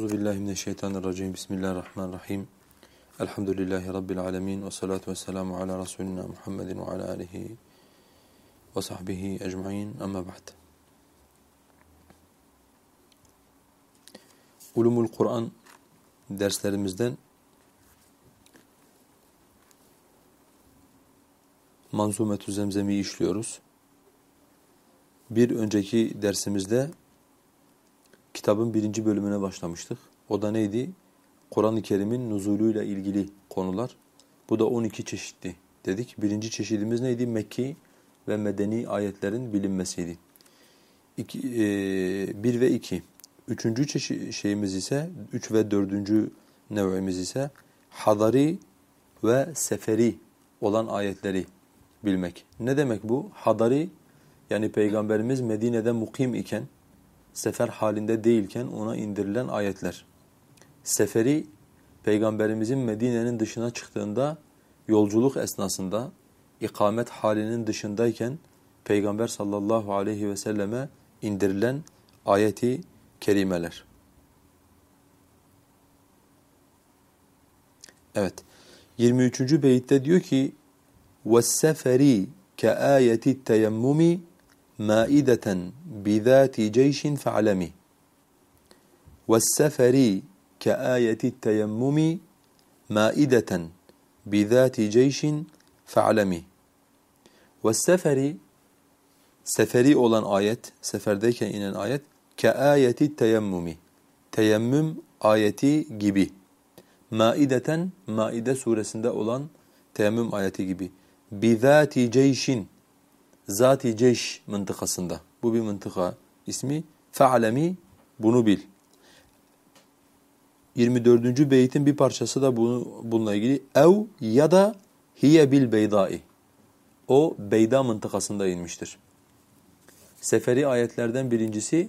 Euzu billahi mineşşeytanirracim. Bismillahirrahmanirrahim. Elhamdülillahi rabbil alamin ve salatu vesselamu ala resulina Muhammedin ve ala alihi ve sahbihi ecmaîn. Amma ba'd. Ulumul Kur'an derslerimizden Manzumetü Zemzem'i işliyoruz. Bir önceki dersimizde kitabın birinci bölümüne başlamıştık. O da neydi? Kur'an-ı Kerim'in nuzuluyla ilgili konular. Bu da 12 çeşitti dedik. Birinci çeşidimiz neydi? Mekki ve medeni ayetlerin bilinmesiydi. İki, e, bir ve iki. Üçüncü çeşit şeyimiz ise, üç ve dördüncü nevimiz ise hadari ve seferi olan ayetleri bilmek. Ne demek bu? Hadari yani Peygamberimiz Medine'de mukim iken, sefer halinde değilken ona indirilen ayetler. Seferi Peygamberimizin Medine'nin dışına çıktığında yolculuk esnasında ikamet halinin dışındayken Peygamber sallallahu aleyhi ve selleme indirilen ayeti kerimeler. Evet. 23. beyitte diyor ki: "Ve's-seferi ka'ayeti teyemmumi مَائِدَةً بِذَاتِ جَيْشٍ فَعْلَمِ وَالسَّفَرِ كَآيَةِ التَّيَمُّمِ مَائِدَةً بِذَاتِ جَيْشٍ فَعْلَمِ وَالسَّفَرِ Seferi olan ayet, seferdeyken inen ayet, keayeti teyemmumi. Teyemmüm ayeti gibi. Maideten, Maide suresinde olan teyemmüm ayeti gibi. Bizati ceyşin, zati ceyş mıntıkasında. Bu bir mıntıka ismi. Fe'alemi, bunu bil. 24. beytin bir parçası da bunu, bununla ilgili. Ev ya da hiye bil beydai. O Beyda mıntıkasında inmiştir. Seferi ayetlerden birincisi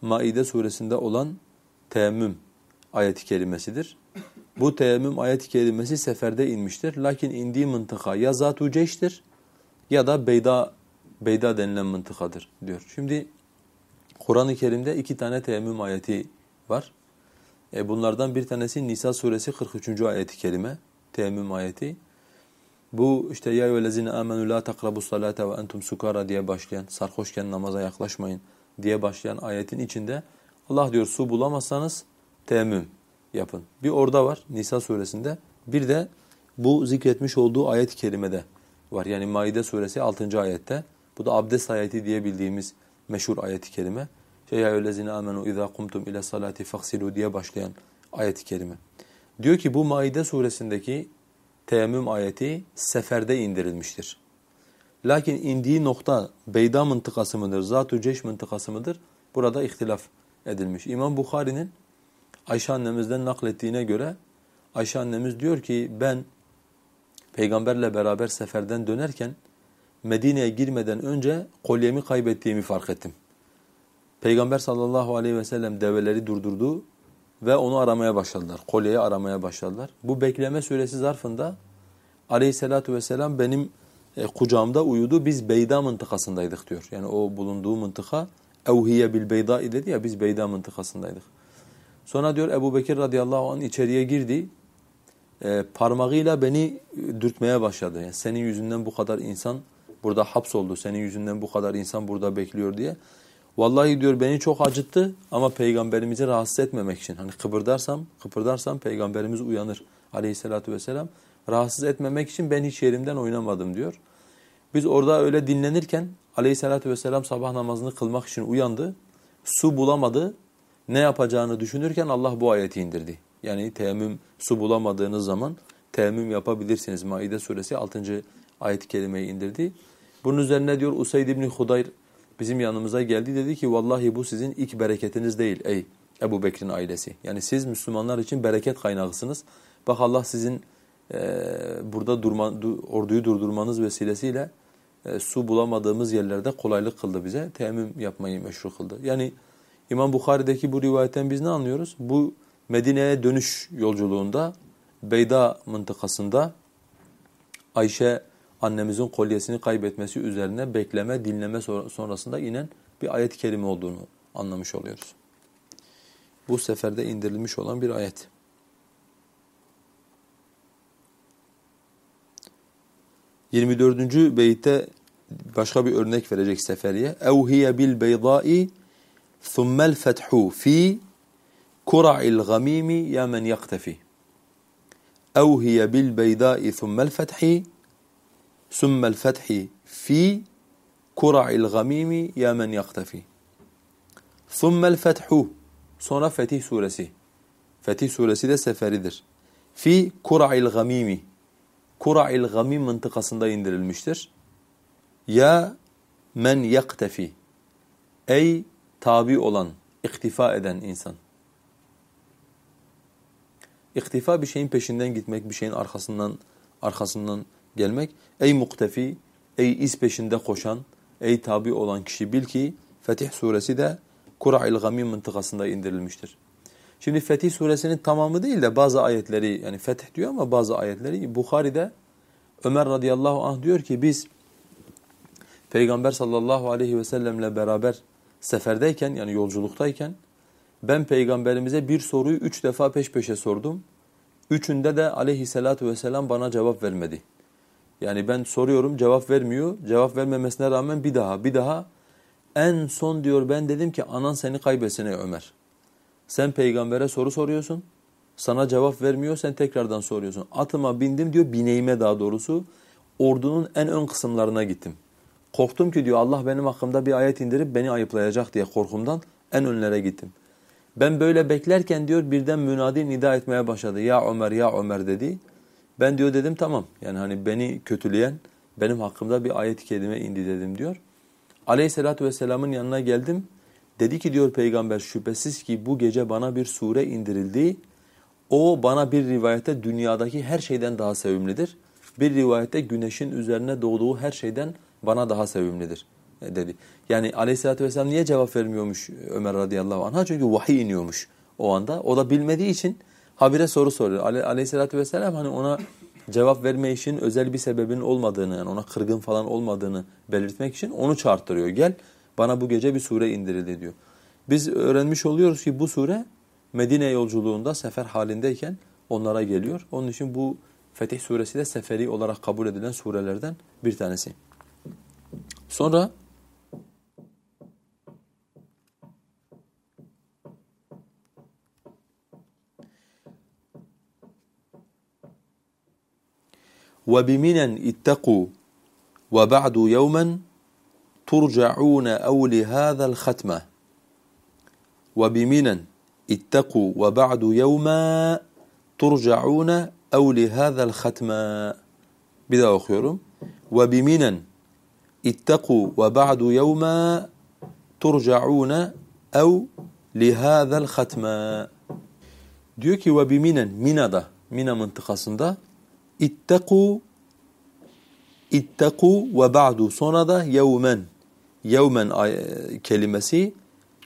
Maide suresinde olan teyemmüm ayeti kelimesidir. Bu teyemmüm ayeti kelimesi seferde inmiştir. Lakin indiği mıntıka ya zat-ı ceş'tir ya da Beyda, Beyda denilen mıntıkadır diyor. Şimdi Kur'an-ı Kerim'de iki tane teyemmüm ayeti var. E bunlardan bir tanesi Nisa suresi 43. ayeti kelime, teyemmüm ayeti. Bu işte ya eyyühellezine amenu la takrabus salate ve entum sukara diye başlayan, sarhoşken namaza yaklaşmayın diye başlayan ayetin içinde Allah diyor su bulamazsanız teyemmüm yapın. Bir orada var Nisa suresinde. Bir de bu zikretmiş olduğu ayet-i kerimede var. Yani Maide suresi 6. ayette. Bu da abdest ayeti diye bildiğimiz meşhur ayet-i kerime. Ya eyyühellezine amenu iza kumtum ila salati faghsilu diye başlayan ayet-i kerime. Diyor ki bu Maide suresindeki teyemmüm ayeti seferde indirilmiştir. Lakin indiği nokta Beyda mıntıkası mıdır, Zat-ı Ceş mıntıkası mıdır? Burada ihtilaf edilmiş. İmam Bukhari'nin Ayşe annemizden naklettiğine göre Ayşe annemiz diyor ki ben peygamberle beraber seferden dönerken Medine'ye girmeden önce kolyemi kaybettiğimi fark ettim. Peygamber sallallahu aleyhi ve sellem develeri durdurdu ve onu aramaya başladılar. Kolyeyi aramaya başladılar. Bu bekleme süresi zarfında aleyhissalatu vesselam benim e, kucağımda uyudu. Biz Beyda mıntıkasındaydık diyor. Yani o bulunduğu mıntıka evhiye bil Beyda dedi ya biz Beyda mıntıkasındaydık. Sonra diyor Ebu Bekir radıyallahu anh içeriye girdi. E, parmağıyla beni dürtmeye başladı. Yani senin yüzünden bu kadar insan burada hapsoldu. Senin yüzünden bu kadar insan burada bekliyor diye. Vallahi diyor beni çok acıttı ama peygamberimizi rahatsız etmemek için. Hani kıpırdarsam, kıpırdarsam peygamberimiz uyanır aleyhissalatu vesselam. Rahatsız etmemek için ben hiç yerimden oynamadım diyor. Biz orada öyle dinlenirken aleyhissalatu vesselam sabah namazını kılmak için uyandı. Su bulamadı. Ne yapacağını düşünürken Allah bu ayeti indirdi. Yani teyemmüm su bulamadığınız zaman teyemmüm yapabilirsiniz. Maide suresi 6. ayet-i kerimeyi indirdi. Bunun üzerine diyor Usayd ibn Hudayr bizim yanımıza geldi dedi ki vallahi bu sizin ilk bereketiniz değil ey Ebu Bekir'in ailesi. Yani siz Müslümanlar için bereket kaynağısınız. Bak Allah sizin e, burada durma, du, orduyu durdurmanız vesilesiyle e, su bulamadığımız yerlerde kolaylık kıldı bize. Teyemmüm yapmayı meşru kıldı. Yani İmam Bukhari'deki bu rivayetten biz ne anlıyoruz? Bu Medine'ye dönüş yolculuğunda Beyda mıntıkasında Ayşe annemizin kolyesini kaybetmesi üzerine bekleme, dinleme sonrasında inen bir ayet-i kerime olduğunu anlamış oluyoruz. bu seferde indirilmiş olan bir ayet. Yirmi dördüncü beytte başka bir örnek verecek seferiye. اَوْ هِيَ بِالْبَيْضَاءِ ثُمَّ الْفَتْحُ kura'il gamimi ya men yaktefi. Ev hiye bil beydâi thummel fethi thummel fethi fi kura'il gamimi ya men yaktefi. Thummel fethu sonra Fetih suresi. Fetih suresi de seferidir. Fi kura'il gamimi. Kura'il gamim mıntıkasında indirilmiştir. Ya men yaktefi. Ey tabi olan, iktifa eden insan. İktifa bir şeyin peşinden gitmek, bir şeyin arkasından arkasından gelmek. Ey muktefi, ey iz peşinde koşan, ey tabi olan kişi bil ki Fetih suresi de Kura'il Gamim mıntıkasında indirilmiştir. Şimdi Fetih suresinin tamamı değil de bazı ayetleri yani Fetih diyor ama bazı ayetleri Bukhari'de Ömer radıyallahu anh diyor ki biz Peygamber sallallahu aleyhi ve sellemle beraber seferdeyken yani yolculuktayken ben peygamberimize bir soruyu üç defa peş peşe sordum. Üçünde de aleyhissalatu vesselam bana cevap vermedi. Yani ben soruyorum cevap vermiyor. Cevap vermemesine rağmen bir daha bir daha en son diyor ben dedim ki anan seni kaybetsin ey Ömer. Sen peygambere soru soruyorsun. Sana cevap vermiyor sen tekrardan soruyorsun. Atıma bindim diyor bineğime daha doğrusu. Ordunun en ön kısımlarına gittim. Korktum ki diyor Allah benim hakkımda bir ayet indirip beni ayıplayacak diye korkumdan en önlere gittim. Ben böyle beklerken diyor birden münadi nida etmeye başladı. Ya Ömer ya Ömer dedi. Ben diyor dedim tamam yani hani beni kötüleyen benim hakkımda bir ayet-i kerime indi dedim diyor. Aleyhisselatü vesselamın yanına geldim. Dedi ki diyor peygamber şüphesiz ki bu gece bana bir sure indirildi. O bana bir rivayette dünyadaki her şeyden daha sevimlidir. Bir rivayette güneşin üzerine doğduğu her şeyden bana daha sevimlidir dedi. Yani aleyhissalatü vesselam niye cevap vermiyormuş Ömer radıyallahu anh'a? Çünkü vahiy iniyormuş o anda. O da bilmediği için habire soru soruyor. Aleyhissalatü vesselam hani ona cevap verme için özel bir sebebin olmadığını yani ona kırgın falan olmadığını belirtmek için onu çağırtırıyor. Gel bana bu gece bir sure indirildi diyor. Biz öğrenmiş oluyoruz ki bu sure Medine yolculuğunda sefer halindeyken onlara geliyor. Onun için bu Fetih suresi de seferi olarak kabul edilen surelerden bir tanesi. Sonra وبمنا اتقوا وبعد يوما ترجعون أو لهذا الختمة. وبمنا اتقوا وبعد يوما ترجعون أو لهذا الختمة. daha okuyorum. وَبِمِنًا اتقوا وبعد يوما ترجعون أو لهذا الختمة. Diyor ki ve biminen Mina'da Mina mıntıkasında İttaku İttaku ve ba'du. Sonra da yevmen yevmen kelimesi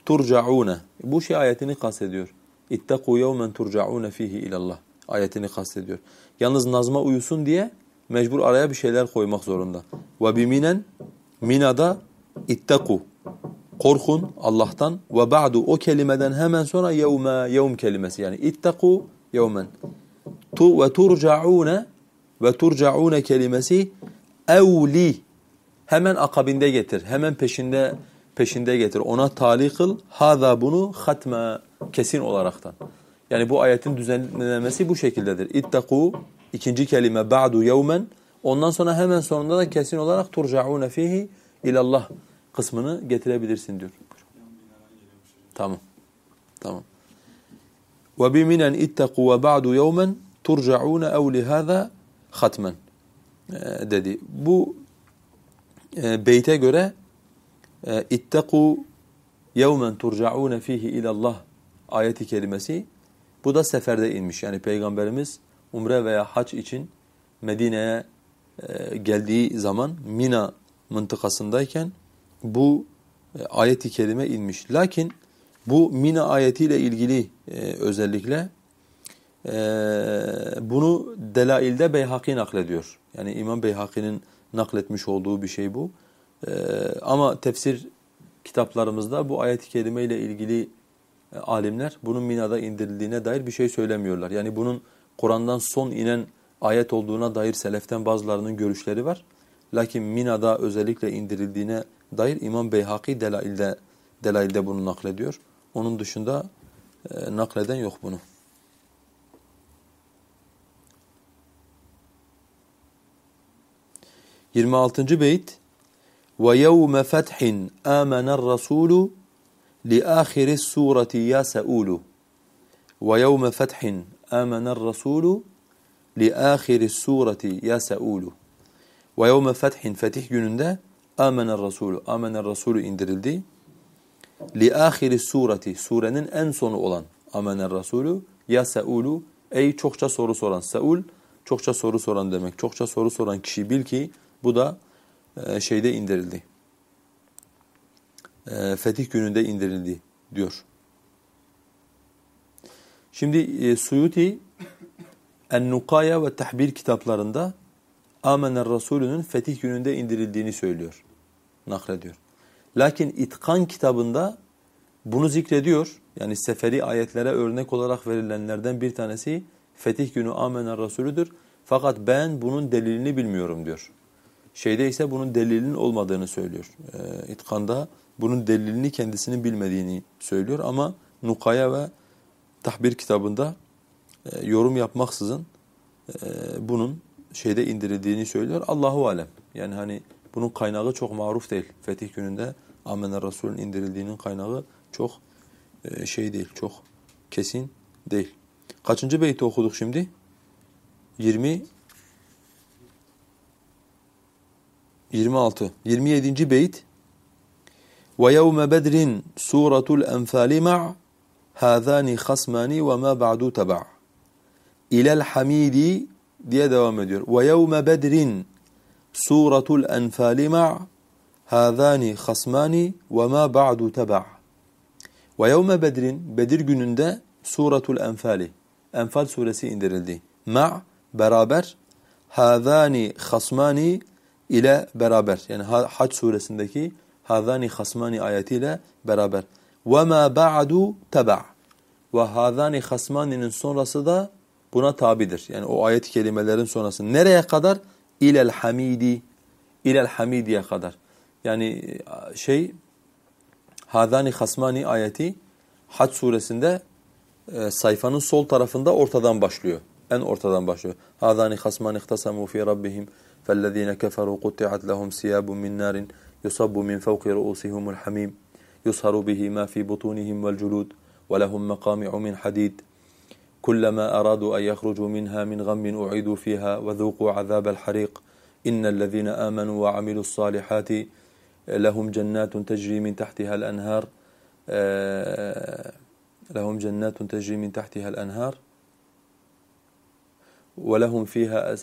turcaune. Bu şey ayetini kastediyor. İttaku yevmen turcaune fihi ilallah. Ayetini kastediyor. Yalnız nazma uyusun diye mecbur araya bir şeyler koymak zorunda. Ve biminen minada ittaku korkun Allah'tan. Ve ba'du o kelimeden hemen sonra yevme yevm kelimesi. Yani ittaku yevmen. Tu ve turcaune ve turcaune kelimesi evli hemen akabinde getir. Hemen peşinde peşinde getir. Ona tali kıl. Haza bunu hatme kesin olaraktan. Yani bu ayetin düzenlenmesi bu şekildedir. İttaku ikinci kelime ba'du yevmen ondan sonra hemen sonunda da kesin olarak turcaune fihi ilallah kısmını getirebilirsin diyor. Tamam. Tamam. İttaku ve ba'du yevmen turcaune ev lihâzâ hatmen e, dedi. Bu e, beyte göre e, ittaku yevmen turcaun fihi ilallah ayeti kelimesi bu da seferde inmiş. Yani peygamberimiz umre veya hac için Medine'ye e, geldiği zaman Mina mıntıkasındayken bu e, ayeti kerime inmiş. Lakin bu Mina ayetiyle ilgili e, özellikle ee, bunu Delail'de Beyhaki naklediyor. Yani İmam Beyhaki'nin nakletmiş olduğu bir şey bu. Ee, ama tefsir kitaplarımızda bu ayet-i kerime ile ilgili e, alimler bunun Mina'da indirildiğine dair bir şey söylemiyorlar. Yani bunun Kur'an'dan son inen ayet olduğuna dair seleften bazılarının görüşleri var. Lakin Mina'da özellikle indirildiğine dair İmam Beyhaki delailde, delailde bunu naklediyor. Onun dışında e, nakleden yok bunu. 26. beyt. Ve yevme fethin amener rasulu li ahiris sureti ya seulu. Ve yevme fethin amener rasulu li ahiris sureti ya seulu. Ve yevme fethin fetih gününde amener rasulü amener rasulü indirildi. Li ahiris sureti surenin en sonu olan amener rasulü ya seulu. Ey çokça soru soran seul çokça soru soran demek çokça soru soran kişi bil ki bu da e, şeyde indirildi. E, fetih gününde indirildi diyor. Şimdi e, Suyuti En-Nukaya ve Tahbir kitaplarında Amener Resulü'nün fetih gününde indirildiğini söylüyor. Naklediyor. Lakin İtkan kitabında bunu zikrediyor. Yani seferi ayetlere örnek olarak verilenlerden bir tanesi fetih günü Amener Resulüdür. Fakat ben bunun delilini bilmiyorum diyor. Şeyde ise bunun delilinin olmadığını söylüyor. E, İtkan'da bunun delilini kendisinin bilmediğini söylüyor ama Nukaya ve Tahbir kitabında e, yorum yapmaksızın e, bunun şeyde indirildiğini söylüyor. Allahu alem. Yani hani bunun kaynağı çok maruf değil. Fetih gününde Amener Resul'ün indirildiğinin kaynağı çok e, şey değil, çok kesin değil. Kaçıncı beyti okuduk şimdi? 20 26 27. beyt ve yevme bedrin suratul enfali ma' hâzâni khasmani ve ma ba'du teba' ilel hamidi diye devam ediyor. Ve yevme bedrin suratul enfali ma' hâzâni khasmani ve ma ba'du teba' ve yevme bedrin Bedir gününde suratul enfali Enfal suresi indirildi. Ma' beraber hâzâni khasmani ile beraber yani Hac suresindeki hazani hasmani ayetiyle beraber ve ma ba'du taba ve hazani hasmaninin sonrası da buna tabidir. Yani o ayet kelimelerin sonrası nereye kadar? İlel hamidi ilel hamidiye kadar. Yani şey hazani hasmani ayeti Hac suresinde e, sayfanın sol tarafında ortadan başlıyor. En ortadan başlıyor. Hazani hasmani ihtasamu fi rabbihim فالذين كفروا قطعت لهم ثياب من نار يصب من فوق رؤوسهم الحميم يصهر به ما في بطونهم والجلود ولهم مقامع من حديد. كلما أرادوا أن يخرجوا منها من غم أعيدوا فيها وذوقوا عذاب الحريق. إن الذين آمنوا وعملوا الصالحات لهم جنات تجري من تحتها الأنهار لهم جنات تجري من تحتها الأنهار ولهم فيها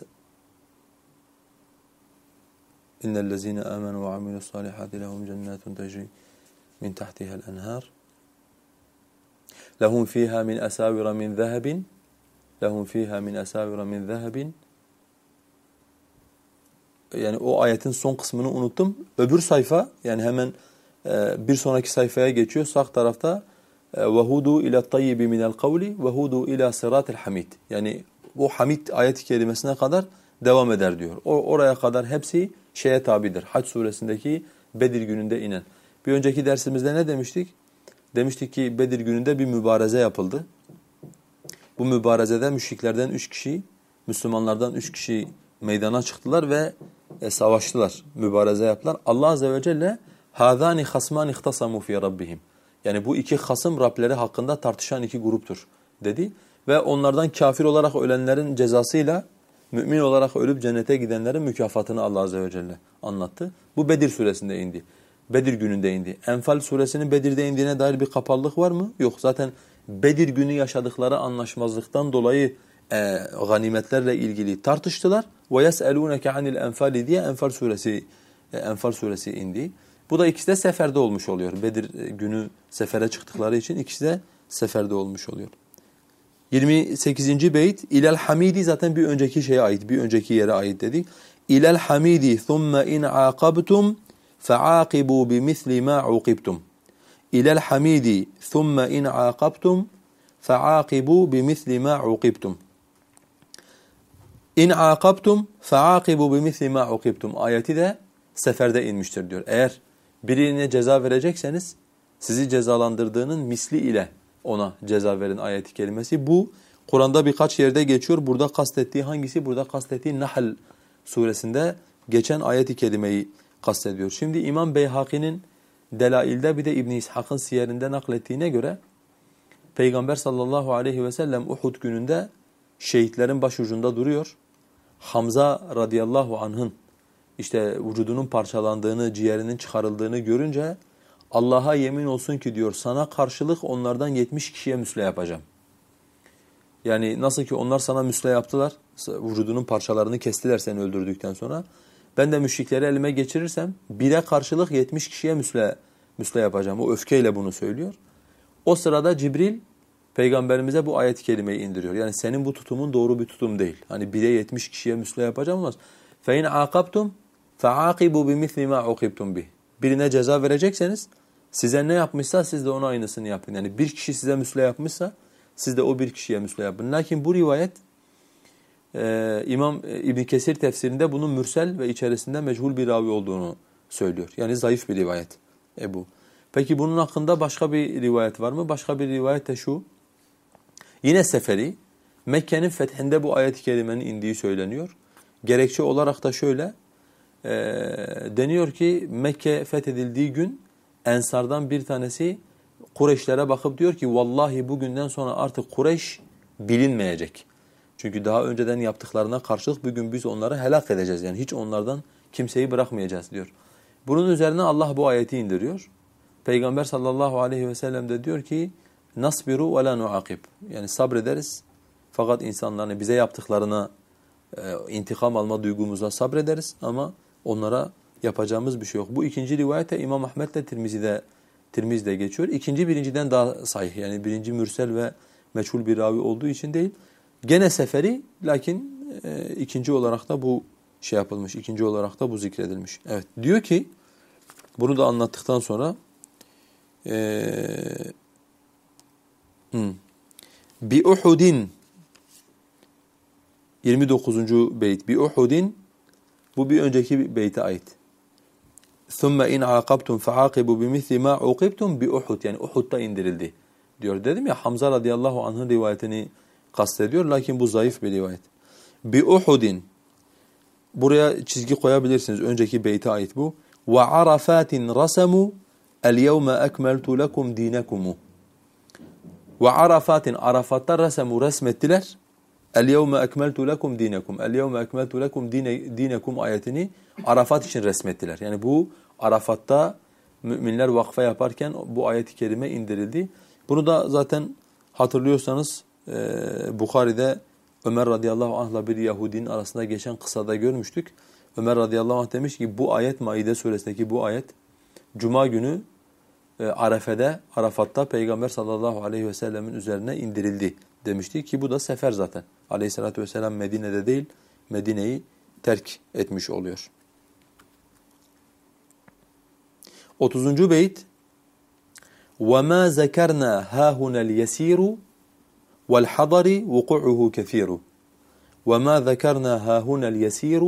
إن الذين آمنوا وعملوا الصالحات لهم جنات تجري من تحتها الأنهار. لهم فيها من أساور من ذهب. لهم فيها من أساور من ذهب. yani o ayetin son kısmını unuttum. Öbür sayfa yani hemen e, bir sonraki sayfaya geçiyor. Sağ tarafta وَهُدُوا إِلَى الطَّيِّبِ مِنَ الْقَوْلِ وَهُدُوا إِلَى صِرَاتِ الْحَمِيدِ. Yani bu hamid ayet kelimesine kadar devam eder diyor. O, oraya kadar hepsi şeye tabidir. Hac suresindeki Bedir gününde inen. Bir önceki dersimizde ne demiştik? Demiştik ki Bedir gününde bir mübareze yapıldı. Bu mübarezede müşriklerden üç kişi, Müslümanlardan üç kişi meydana çıktılar ve e, savaştılar, mübareze yaptılar. Allah Azze ve Celle هَذَانِ خَصْمَانِ اِخْتَصَمُوا فِي رَبِّهِمْ Yani bu iki hasım Rableri hakkında tartışan iki gruptur dedi. Ve onlardan kafir olarak ölenlerin cezasıyla mümin olarak ölüp cennete gidenlerin mükafatını Allah Azze ve Celle anlattı. Bu Bedir suresinde indi. Bedir gününde indi. Enfal suresinin Bedir'de indiğine dair bir kapallık var mı? Yok. Zaten Bedir günü yaşadıkları anlaşmazlıktan dolayı e, ganimetlerle ilgili tartıştılar. وَيَسْأَلُونَكَ عَنِ الْاَنْفَالِ diye Enfal suresi, e, Enfal suresi indi. Bu da ikisi de seferde olmuş oluyor. Bedir e, günü sefere çıktıkları için ikisi de seferde olmuş oluyor. 28. beyt ilel hamidi zaten bir önceki şeye ait, bir önceki yere ait dedik. İlel hamidi thumma in aqabtum fa'aqibu bimisli ma uqibtum. ilel hamidi thumma in aqabtum fa'aqibu bimithli ma uqibtum. İn aqabtum fa'aqibu bimithli ma uqibtum. Ayeti de seferde inmiştir diyor. Eğer birine ceza verecekseniz sizi cezalandırdığının misli ile ona ceza verin ayeti kelimesi. Bu Kur'an'da birkaç yerde geçiyor. Burada kastettiği hangisi? Burada kastettiği Nahl suresinde geçen ayeti kelimeyi kastediyor. Şimdi İmam Beyhaki'nin Delail'de bir de İbn İshak'ın siyerinde naklettiğine göre Peygamber sallallahu aleyhi ve sellem Uhud gününde şehitlerin başucunda duruyor. Hamza radıyallahu anh'ın işte vücudunun parçalandığını, ciğerinin çıkarıldığını görünce Allah'a yemin olsun ki diyor sana karşılık onlardan 70 kişiye müsle yapacağım. Yani nasıl ki onlar sana müsle yaptılar, vücudunun parçalarını kestiler seni öldürdükten sonra. Ben de müşrikleri elime geçirirsem bire karşılık 70 kişiye müsle, müsle yapacağım. O öfkeyle bunu söylüyor. O sırada Cibril peygamberimize bu ayet-i kerimeyi indiriyor. Yani senin bu tutumun doğru bir tutum değil. Hani bire 70 kişiye müsle yapacağım olmaz. فَاِنْ عَاقَبْتُمْ فَعَاقِبُوا بِمِثْلِ مَا عُقِبْتُمْ بِهِ Birine ceza verecekseniz size ne yapmışsa siz de ona aynısını yapın. Yani bir kişi size müsle yapmışsa siz de o bir kişiye müsle yapın. Lakin bu rivayet e, İmam e, İbn Kesir tefsirinde bunun mürsel ve içerisinde meçhul bir ravi olduğunu söylüyor. Yani zayıf bir rivayet Ebu. Peki bunun hakkında başka bir rivayet var mı? Başka bir rivayet de şu. Yine seferi Mekke'nin fethinde bu ayet-i kerimenin indiği söyleniyor. Gerekçe olarak da şöyle e, deniyor ki Mekke fethedildiği gün Ensardan bir tanesi Kureyşlere bakıp diyor ki vallahi bugünden sonra artık Kureyş bilinmeyecek. Çünkü daha önceden yaptıklarına karşılık bugün biz onları helak edeceğiz. Yani hiç onlardan kimseyi bırakmayacağız diyor. Bunun üzerine Allah bu ayeti indiriyor. Peygamber sallallahu aleyhi ve sellem de diyor ki nasbiru ve la nuakib. Yani sabrederiz fakat insanların bize yaptıklarına e, intikam alma duygumuza sabrederiz ama onlara yapacağımız bir şey yok. Bu ikinci rivayete İmam Ahmet de Tirmizi'de Tirmizi'de geçiyor. İkinci birinciden daha sahih. Yani birinci mürsel ve meçhul bir ravi olduğu için değil. Gene seferi lakin e, ikinci olarak da bu şey yapılmış. ikinci olarak da bu zikredilmiş. Evet. Diyor ki bunu da anlattıktan sonra e, hmm, bi Uhudin 29. beyt. Bi Uhudin bu bir önceki beyte ait. ثُمَّ اِنْ عَاقَبْتُمْ فَعَاقِبُوا بِمِثْلِ مَا عُقِبْتُمْ بِأُحُدْ Yani Uhud'da indirildi diyor. Dedim ya Hamza radıyallahu anh'ın rivayetini kastediyor. Lakin bu zayıf bir rivayet. بِأُحُدٍ Buraya çizgi koyabilirsiniz. Önceki beyte ait bu. وَعَرَفَاتٍ رَسَمُوا الْيَوْمَ أَكْمَلْتُ لَكُمْ دِينَكُمُ وَعَرَفَاتٍ Arafat'ta resemu resmettiler. El-yevme ekmeltu lekum dinekum. El-yevme ekmeltu lekum dinekum ayetini Arafat için resmettiler. Yani bu Arafat'ta müminler vakfa yaparken bu ayet-i kerime indirildi. Bunu da zaten hatırlıyorsanız e, Bukhari'de Ömer radıyallahu anh'la bir Yahudinin arasında geçen kısada görmüştük. Ömer radıyallahu anh demiş ki bu ayet Maide suresindeki bu ayet Cuma günü e, Arefe'de, Arafat'ta Peygamber sallallahu aleyhi ve sellemin üzerine indirildi demişti ki bu da sefer zaten. Aleyhissalatü vesselam Medine'de değil Medine'yi terk etmiş oluyor. 30. beyt وَمَا ذَكَرْنَا هَاهُنَا الْيَسِيرُ وَالْحَضَرِ وُقُعُهُ كَثِيرُ وَمَا ذَكَرْنَا هَاهُنَا الْيَسِيرُ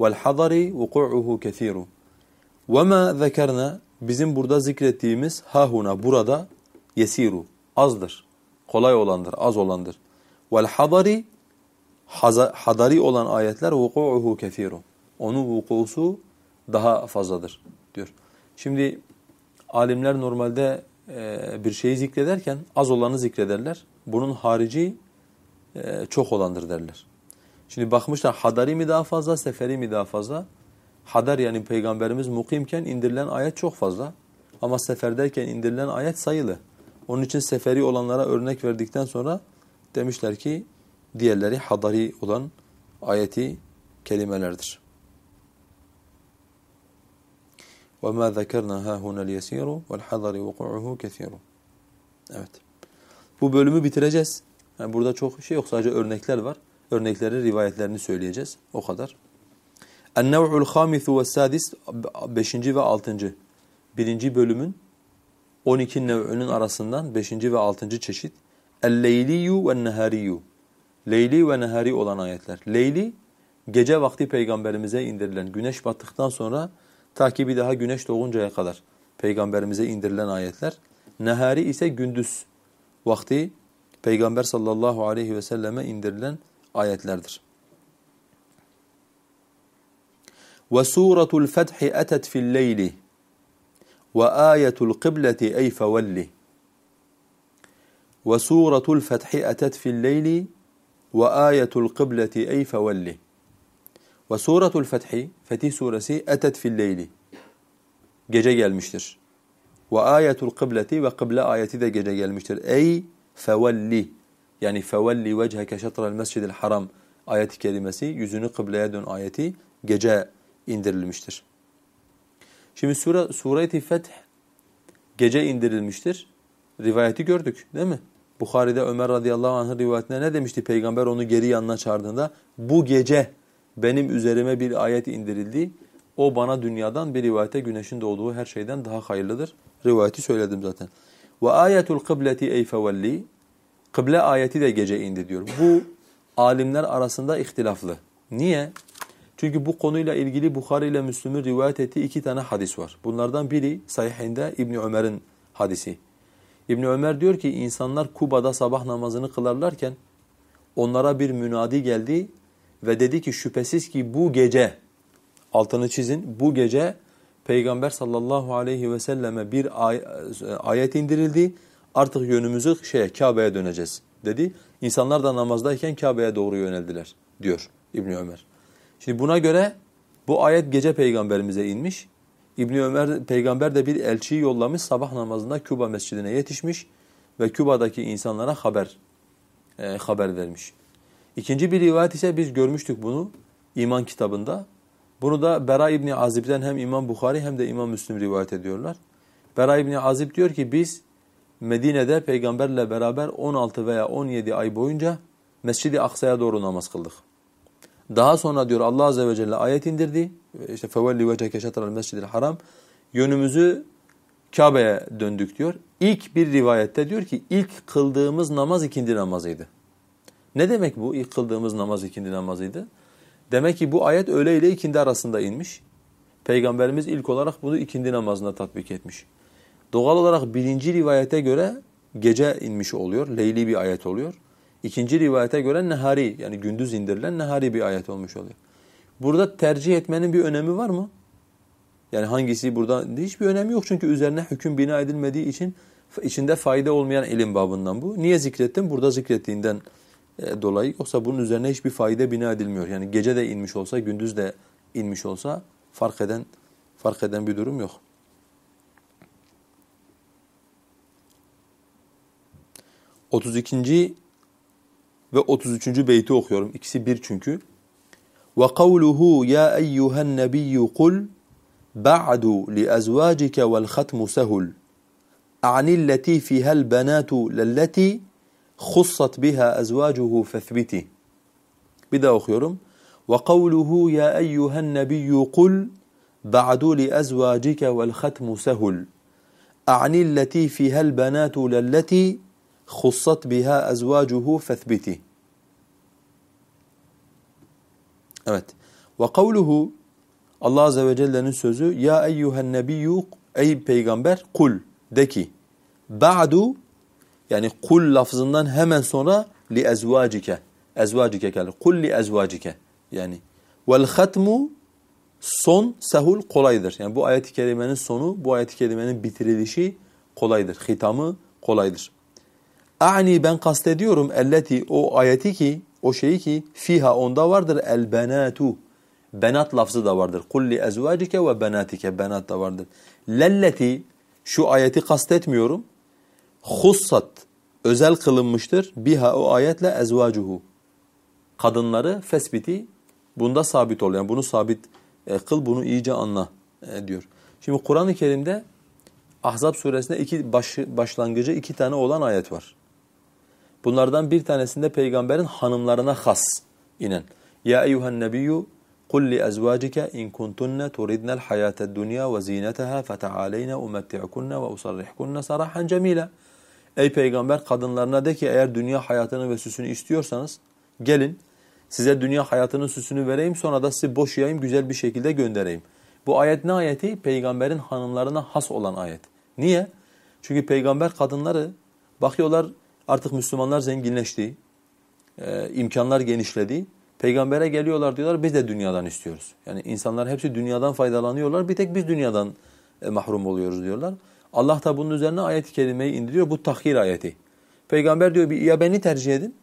وَالْحَضَرِ وُقُعُهُ كَثِيرُ وَمَا ذَكَرْنَا bizim burada zikrettiğimiz hahuna burada yesiru azdır. Kolay olandır, az olandır. Vel hadari hadari olan ayetler vuku'uhu kefiru. Onun vukusu daha fazladır diyor. Şimdi alimler normalde e, bir şeyi zikrederken az olanı zikrederler. Bunun harici e, çok olandır derler. Şimdi bakmışlar hadari mi daha fazla, seferi mi daha fazla? Hadar yani peygamberimiz mukimken indirilen ayet çok fazla. Ama seferdeyken indirilen ayet sayılı. Onun için seferi olanlara örnek verdikten sonra demişler ki diğerleri hadari olan ayeti kelimelerdir. وَمَا ذَكَرْنَا هَا هُنَا الْيَسِيرُ وَالْحَضَرِ وُقُعُهُ كَثِيرُ Evet. Bu bölümü bitireceğiz. Yani burada çok şey yok sadece örnekler var. Örnekleri, rivayetlerini söyleyeceğiz. O kadar. اَنَّوْعُ الْخَامِثُ وَالسَّادِسِ Beşinci ve altıncı. Birinci bölümün 12 nev'ünün arasından 5. ve 6. çeşit el-leyliyu ve nehariyu. Leyli ve nehari olan ayetler. Leyli gece vakti peygamberimize indirilen güneş battıktan sonra Ta ki bir daha güneş doğuncaya kadar peygamberimize indirilen ayetler. Nehari ise gündüz vakti peygamber sallallahu aleyhi ve selleme indirilen ayetlerdir. Ve suratul fethi etet fil leyli ve ayetul kıbleti ey fevelli ve suratul fethi etet fil leyli ve ve suratul fethi, Fetih suresi etet fil leyli. Gece gelmiştir. Ve ayetul kıbleti ve kıble ayeti de gece gelmiştir. Ey fevelli. Yani fevelli vecheke şetrel mescidil haram ayeti kelimesi, yüzünü kıbleye dön ayeti gece indirilmiştir. Şimdi sure, sureti feth gece indirilmiştir. Rivayeti gördük değil mi? Bukhari'de Ömer radıyallahu anh rivayetinde ne demişti peygamber onu geri yanına çağırdığında? Bu gece benim üzerime bir ayet indirildi. O bana dünyadan bir rivayete güneşin doğduğu her şeyden daha hayırlıdır. Rivayeti söyledim zaten. Ve ayetul kıbleti ey fevelli Kıble ayeti de gece indi diyor. Bu alimler arasında ihtilaflı. Niye? Çünkü bu konuyla ilgili Bukhari ile Müslüm'ün rivayet ettiği iki tane hadis var. Bunlardan biri sahihinde İbni Ömer'in hadisi. İbni Ömer diyor ki insanlar Kuba'da sabah namazını kılarlarken onlara bir münadi geldi ve dedi ki şüphesiz ki bu gece altını çizin bu gece Peygamber sallallahu aleyhi ve selleme bir ay ayet indirildi. Artık yönümüzü şeye Kabe'ye döneceğiz dedi. İnsanlar da namazdayken Kabe'ye doğru yöneldiler diyor İbni Ömer. Şimdi buna göre bu ayet gece peygamberimize inmiş. İbni Ömer peygamber de bir elçiyi yollamış sabah namazında Küba mescidine yetişmiş ve Küba'daki insanlara haber e, haber vermiş. İkinci bir rivayet ise biz görmüştük bunu iman kitabında. Bunu da Bera İbni Azib'den hem İmam Bukhari hem de İmam Müslim rivayet ediyorlar. Bera İbni Azib diyor ki biz Medine'de peygamberle beraber 16 veya 17 ay boyunca Mescid-i Aksa'ya doğru namaz kıldık. Daha sonra diyor Allah azze ve celle ayet indirdi. İşte fevelli veceke şatral mescidil haram. Yönümüzü Kabe'ye döndük diyor. İlk bir rivayette diyor ki ilk kıldığımız namaz ikindi namazıydı. Ne demek bu? İlk kıldığımız namaz ikindi namazıydı. Demek ki bu ayet öğle ile ikindi arasında inmiş. Peygamberimiz ilk olarak bunu ikindi namazında tatbik etmiş. Doğal olarak birinci rivayete göre gece inmiş oluyor. Leyli bir ayet oluyor. İkinci rivayete göre nehari yani gündüz indirilen nehari bir ayet olmuş oluyor. Burada tercih etmenin bir önemi var mı? Yani hangisi burada hiçbir önemi yok çünkü üzerine hüküm bina edilmediği için içinde fayda olmayan ilim babından bu. Niye zikrettim? Burada zikrettiğinden dolayı yoksa bunun üzerine hiçbir fayda bina edilmiyor. Yani gece de inmiş olsa, gündüz de inmiş olsa fark eden fark eden bir durum yok. 32. ve 33. beyti okuyorum. İkisi bir çünkü. Ve kavluhu ya eyyuhen nebiyyu kul ba'du li azvacike vel hatmu sehul. A'nilleti fihel خصت بها أزواجه فاثبتي. بدا أخيرم وقوله يا أيها النبي قل بعد لأزواجك والختم سهل. أعني التي فيها البنات للتي خصت بها أزواجه فاثبتي. أمت وقوله الله عز وجل نسوزه يا أيها النبي أي بيغمبر قل دكي. بعد yani kul lafzından hemen sonra li ezvacike ezvacike gelir. Kul li ezvacike yani vel hatmu son sehul kolaydır. Yani bu ayet-i kerimenin sonu bu ayet-i kerimenin bitirilişi kolaydır. Hitamı kolaydır. A'ni ben kastediyorum elleti o ayeti ki o şeyi ki fiha onda vardır el benatu. Benat lafzı da vardır. Kulli ezvacike ve benatike benat da vardır. Lelleti şu ayeti kastetmiyorum Hussat özel kılınmıştır. Biha o ayetle ezvacuhu. Kadınları fesbiti bunda sabit ol. Yani bunu sabit e, kıl bunu iyice anla e, diyor. Şimdi Kur'an-ı Kerim'de Ahzab suresinde iki baş, başlangıcı iki tane olan ayet var. Bunlardan bir tanesinde peygamberin hanımlarına has inen. Ya eyyuhen nebiyyü قُلْ لِأَزْوَاجِكَ اِنْ كُنْتُنَّ تُرِدْنَ الْحَيَاةَ الدُّنْيَا وَزِينَتَهَا فَتَعَالَيْنَ اُمَتِّعْكُنَّ وَاُصَرِّحْكُنَّ سَرَحًا جَمِيلًا Ey peygamber kadınlarına de ki eğer dünya hayatını ve süsünü istiyorsanız gelin size dünya hayatının süsünü vereyim sonra da sizi boşayayım güzel bir şekilde göndereyim. Bu ayet ne ayeti? Peygamberin hanımlarına has olan ayet. Niye? Çünkü peygamber kadınları bakıyorlar artık Müslümanlar zenginleşti, e, imkanlar genişledi. Peygambere geliyorlar diyorlar biz de dünyadan istiyoruz. Yani insanlar hepsi dünyadan faydalanıyorlar bir tek biz dünyadan e, mahrum oluyoruz diyorlar. Allah da bunun üzerine ayet-i kerimeyi indiriyor bu tahhir ayeti. Peygamber diyor ya beni tercih edin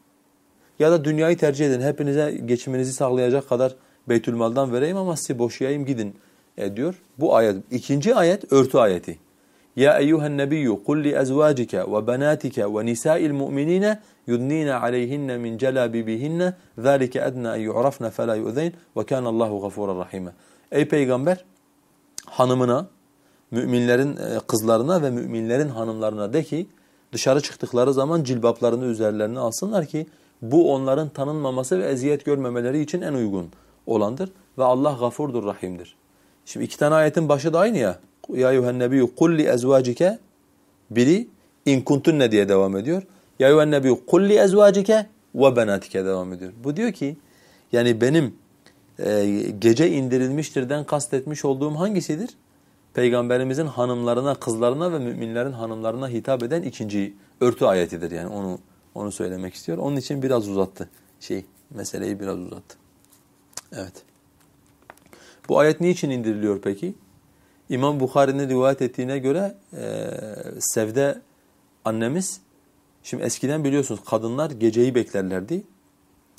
ya da dünyayı tercih edin. Hepinize geçiminizi sağlayacak kadar Beytülmal'dan vereyim ama sizi boşayayım gidin e, diyor. Bu ayet. İkinci ayet örtü ayeti. Ya eyyuhen nebiyyu kul li ezvacike ve benatika ve nisa'il mu'minine yudnina aleyhinne min celabibihinne zalike edna en yu'rafna fela yu'zeyn ve kana Allahu gafurar rahime. Ey peygamber hanımına, müminlerin e, kızlarına ve müminlerin hanımlarına de ki dışarı çıktıkları zaman cilbaplarını üzerlerine alsınlar ki bu onların tanınmaması ve eziyet görmemeleri için en uygun olandır ve Allah gafurdur rahimdir. Şimdi iki tane ayetin başı da aynı ya. Ya eyyuhen nebiyyü kul li ezvacike biri in kuntunne diye devam ediyor. Ya eyyuhen nebiyyü kul li ezvacike ve benatike devam ediyor. Bu diyor ki yani benim e, gece indirilmiştirden kastetmiş olduğum hangisidir? Peygamberimizin hanımlarına, kızlarına ve müminlerin hanımlarına hitap eden ikinci örtü ayetidir yani onu onu söylemek istiyor. Onun için biraz uzattı şey meseleyi biraz uzattı. Evet. Bu ayet niçin indiriliyor peki? İmam Bukhari'nin rivayet ettiğine göre e, Sevde annemiz, şimdi eskiden biliyorsunuz kadınlar geceyi beklerlerdi.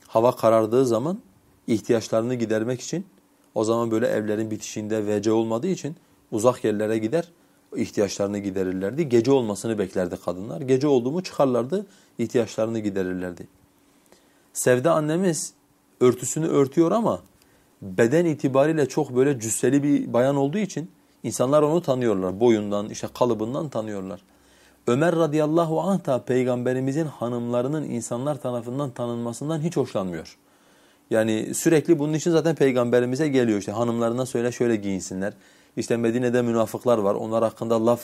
Hava karardığı zaman ihtiyaçlarını gidermek için, o zaman böyle evlerin bitişinde WC olmadığı için uzak yerlere gider, ihtiyaçlarını giderirlerdi. Gece olmasını beklerdi kadınlar. Gece oldu mu çıkarlardı, ihtiyaçlarını giderirlerdi. Sevde annemiz örtüsünü örtüyor ama beden itibariyle çok böyle cüsseli bir bayan olduğu için insanlar onu tanıyorlar. Boyundan, işte kalıbından tanıyorlar. Ömer radıyallahu anh da peygamberimizin hanımlarının insanlar tarafından tanınmasından hiç hoşlanmıyor. Yani sürekli bunun için zaten peygamberimize geliyor işte hanımlarına söyle şöyle giyinsinler. İşte Medine'de münafıklar var onlar hakkında laf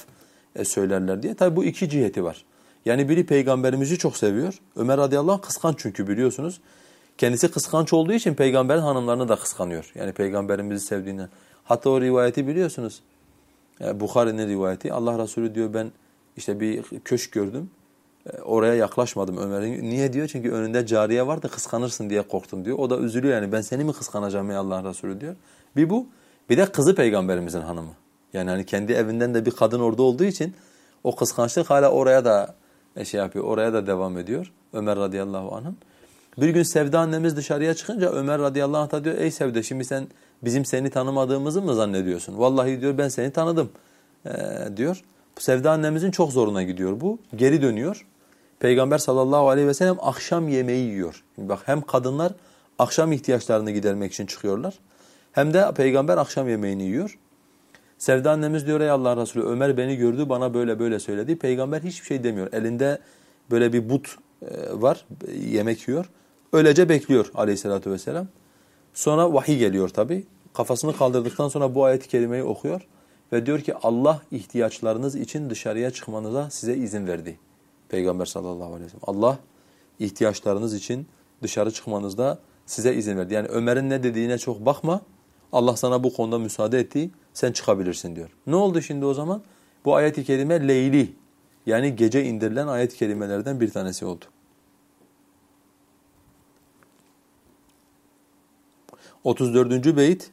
e, söylerler diye. Tabi bu iki ciheti var. Yani biri peygamberimizi çok seviyor. Ömer radıyallahu anh kıskanç çünkü biliyorsunuz. Kendisi kıskanç olduğu için peygamberin hanımlarını da kıskanıyor. Yani peygamberimizi sevdiğinden. Hatta o rivayeti biliyorsunuz. Yani Bukhari'nin rivayeti. Allah Resulü diyor ben işte bir köşk gördüm. E, oraya yaklaşmadım Ömer'in. Niye diyor? Çünkü önünde cariye var da kıskanırsın diye korktum diyor. O da üzülüyor yani ben seni mi kıskanacağım ya Allah Resulü diyor. Bir bu. Bir de kızı peygamberimizin hanımı. Yani hani kendi evinden de bir kadın orada olduğu için o kıskançlık hala oraya da e, şey yapıyor. Oraya da devam ediyor. Ömer radıyallahu anh'ın. Bir gün Sevda annemiz dışarıya çıkınca Ömer radıyallahu anh diyor ey Sevda şimdi sen bizim seni tanımadığımızı mı zannediyorsun? Vallahi diyor ben seni tanıdım ee, diyor. Sevda annemizin çok zoruna gidiyor bu. Geri dönüyor. Peygamber sallallahu aleyhi ve sellem akşam yemeği yiyor. Şimdi bak hem kadınlar akşam ihtiyaçlarını gidermek için çıkıyorlar. Hem de peygamber akşam yemeğini yiyor. Sevda annemiz diyor ey Allah Resulü Ömer beni gördü bana böyle böyle söyledi. Peygamber hiçbir şey demiyor. Elinde böyle bir but e, var yemek yiyor. Öylece bekliyor aleyhissalatü vesselam. Sonra vahiy geliyor tabi. Kafasını kaldırdıktan sonra bu ayeti kerimeyi okuyor. Ve diyor ki Allah ihtiyaçlarınız için dışarıya çıkmanıza size izin verdi. Peygamber sallallahu aleyhi ve sellem. Allah ihtiyaçlarınız için dışarı çıkmanızda size izin verdi. Yani Ömer'in ne dediğine çok bakma. Allah sana bu konuda müsaade etti. Sen çıkabilirsin diyor. Ne oldu şimdi o zaman? Bu ayet-i kerime leyli yani gece indirilen ayet-i kerimelerden bir tanesi oldu. 34. beyt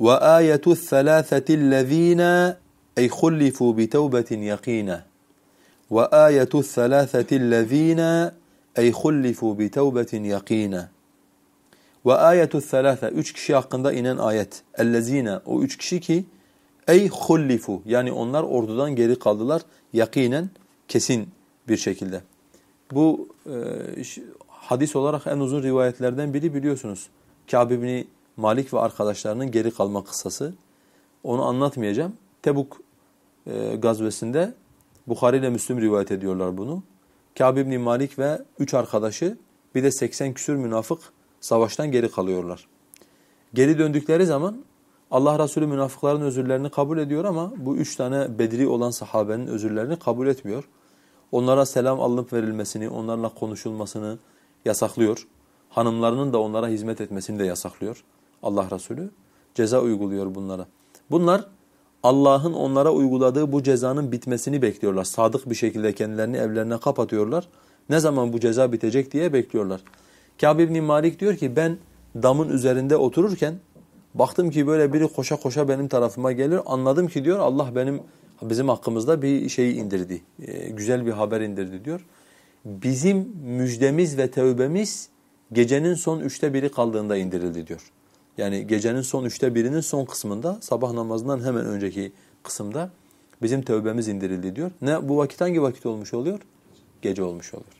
ve ayetu thalâthetil ey khullifu bi tevbetin yakîne ve ayetu thalâthetil ey khullifu bi tevbetin yakîne ve ayetu thalâthe üç kişi hakkında inen ayet ellezîne o üç kişi ki ey khullifu yani onlar ordudan geri kaldılar yakinen kesin bir şekilde. Bu e, hadis olarak en uzun rivayetlerden biri biliyorsunuz. Kâb ibn Malik ve arkadaşlarının geri kalma kıssası. Onu anlatmayacağım. Tebuk e, gazvesinde Bukhari ile Müslüm rivayet ediyorlar bunu. Kâb ibn Malik ve üç arkadaşı bir de 80 küsür münafık savaştan geri kalıyorlar. Geri döndükleri zaman Allah Resulü münafıkların özürlerini kabul ediyor ama bu üç tane bedri olan sahabenin özürlerini kabul etmiyor. Onlara selam alınıp verilmesini, onlarla konuşulmasını yasaklıyor. Hanımlarının da onlara hizmet etmesini de yasaklıyor Allah Resulü. Ceza uyguluyor bunlara. Bunlar Allah'ın onlara uyguladığı bu cezanın bitmesini bekliyorlar. Sadık bir şekilde kendilerini evlerine kapatıyorlar. Ne zaman bu ceza bitecek diye bekliyorlar. Kâb ibn Malik diyor ki ben damın üzerinde otururken baktım ki böyle biri koşa koşa benim tarafıma gelir. Anladım ki diyor Allah benim bizim hakkımızda bir şeyi indirdi. E, güzel bir haber indirdi diyor. Bizim müjdemiz ve tevbemiz gecenin son üçte biri kaldığında indirildi diyor. Yani gecenin son üçte birinin son kısmında sabah namazından hemen önceki kısımda bizim tövbemiz indirildi diyor. Ne bu vakit hangi vakit olmuş oluyor? Gece olmuş oluyor.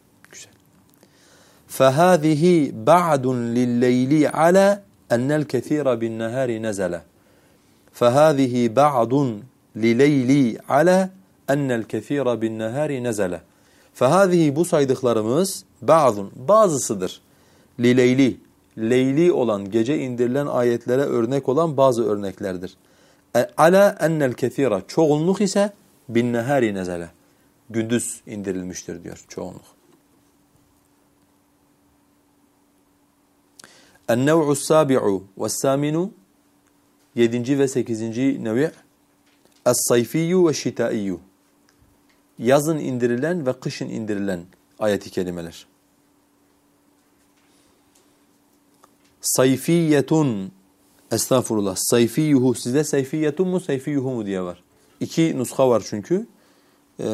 Güzel. فَهَذِهِ بَعْدٌ لِلَّيْلِ عَلَى أَنَّ الْكَثِيرَ بِالنَّهَارِ نَزَلَ فَهَذِهِ بَعْدٌ لِلَيْلِ عَلَى أَنَّ الْكَثِيرَ بِالنَّهَارِ نَزَلَ فَهَذِهِ bu saydıklarımız ba'dun bazısıdır. Lileyli leyli olan gece indirilen ayetlere örnek olan bazı örneklerdir. E, ala ennel kethira çoğunluk ise bin nehari nezele. Gündüz indirilmiştir diyor çoğunluk. En-nev'u sabi'u ve's-saminu yedinci ve sekizinci nevi es-sayfiyyu ve şitaiyyu yazın indirilen ve kışın indirilen ayeti kelimeler. sayfiyetun estağfurullah sayfiyuhu sizde sayfiyetun mu sayfiyuhu mu diye var. İki nuska var çünkü. Ee,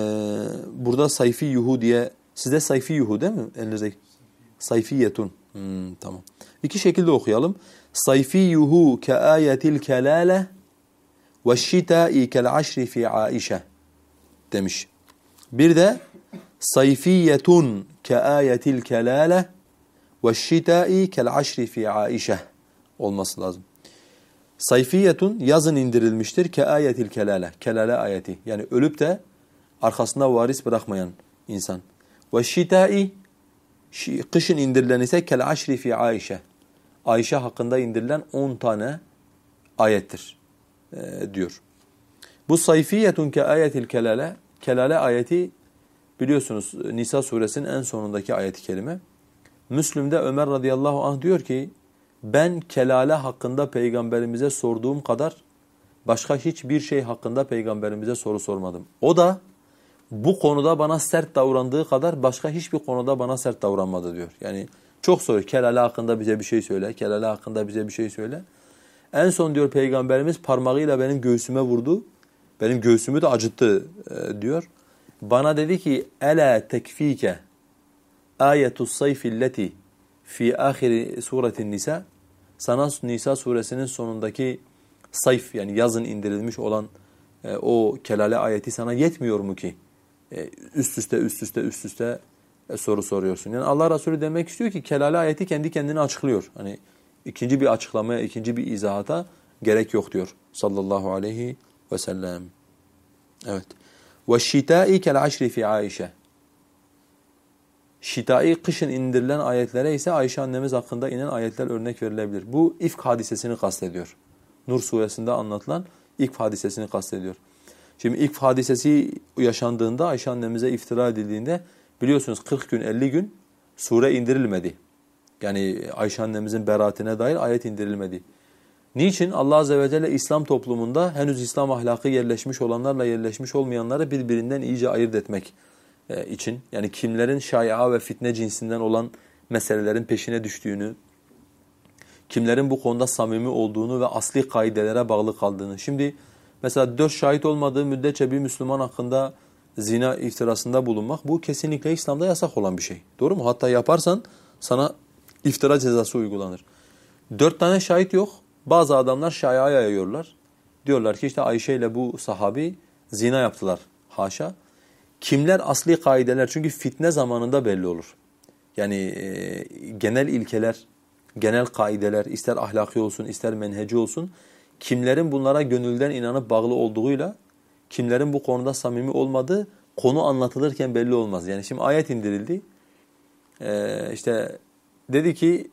burada sayfiyuhu diye sizde sayfiyuhu değil mi elinizdeki? Sayfiyetun. Hmm, tamam. İki şekilde okuyalım. Sayfiyuhu ke ayetil kelale ve şitai kel aşri fi Aişe demiş. Bir de sayfiyetun ke ayetil kelale ve şitai kel aşri fi Aişe olması lazım. Sayfiyetun yazın indirilmiştir ke ayetil kelale. Kelale ayeti. Yani ölüp de arkasında varis bırakmayan insan. Ve şitai kışın indirilen ise kel aşri Ayşe. Ayşe hakkında indirilen 10 tane ayettir e, diyor. Bu sayfiyetun ke ayetil kelale. Kelale ayeti biliyorsunuz Nisa suresinin en sonundaki ayeti kelime. Müslüm'de Ömer radıyallahu anh diyor ki ben kelale hakkında peygamberimize sorduğum kadar başka hiçbir şey hakkında peygamberimize soru sormadım. O da bu konuda bana sert davrandığı kadar başka hiçbir konuda bana sert davranmadı diyor. Yani çok soruyor kelale hakkında bize bir şey söyle, kelale hakkında bize bir şey söyle. En son diyor peygamberimiz parmağıyla benim göğsüme vurdu. Benim göğsümü de acıttı e, diyor. Bana dedi ki ela tekfike ayetus sayfilleti fi ahiri suretin nisa sana Nisa suresinin sonundaki sayf yani yazın indirilmiş olan e, o kelale ayeti sana yetmiyor mu ki? E, üst üste üst üste üst üste e, soru soruyorsun. Yani Allah Resulü demek istiyor ki kelale ayeti kendi kendini açıklıyor. Hani ikinci bir açıklamaya, ikinci bir izahata gerek yok diyor sallallahu aleyhi ve sellem. Evet. Ve şitai kel aşri fi Aişe. Şitai kışın indirilen ayetlere ise Ayşe annemiz hakkında inen ayetler örnek verilebilir. Bu ifk hadisesini kastediyor. Nur suresinde anlatılan ilk hadisesini kastediyor. Şimdi ilk hadisesi yaşandığında Ayşe annemize iftira edildiğinde biliyorsunuz 40 gün 50 gün sure indirilmedi. Yani Ayşe annemizin beraatine dair ayet indirilmedi. Niçin? Allah Azze ve Celle İslam toplumunda henüz İslam ahlakı yerleşmiş olanlarla yerleşmiş olmayanları birbirinden iyice ayırt etmek e, için yani kimlerin şaya ve fitne cinsinden olan meselelerin peşine düştüğünü, kimlerin bu konuda samimi olduğunu ve asli kaidelere bağlı kaldığını. Şimdi mesela dört şahit olmadığı müddetçe bir Müslüman hakkında zina iftirasında bulunmak bu kesinlikle İslam'da yasak olan bir şey. Doğru mu? Hatta yaparsan sana iftira cezası uygulanır. Dört tane şahit yok. Bazı adamlar şaya yayıyorlar. Diyorlar ki işte Ayşe ile bu sahabi zina yaptılar. Haşa. Kimler asli kaideler? Çünkü fitne zamanında belli olur. Yani e, genel ilkeler, genel kaideler ister ahlaki olsun ister menheci olsun kimlerin bunlara gönülden inanıp bağlı olduğuyla kimlerin bu konuda samimi olmadığı konu anlatılırken belli olmaz. Yani şimdi ayet indirildi. Ee, işte dedi ki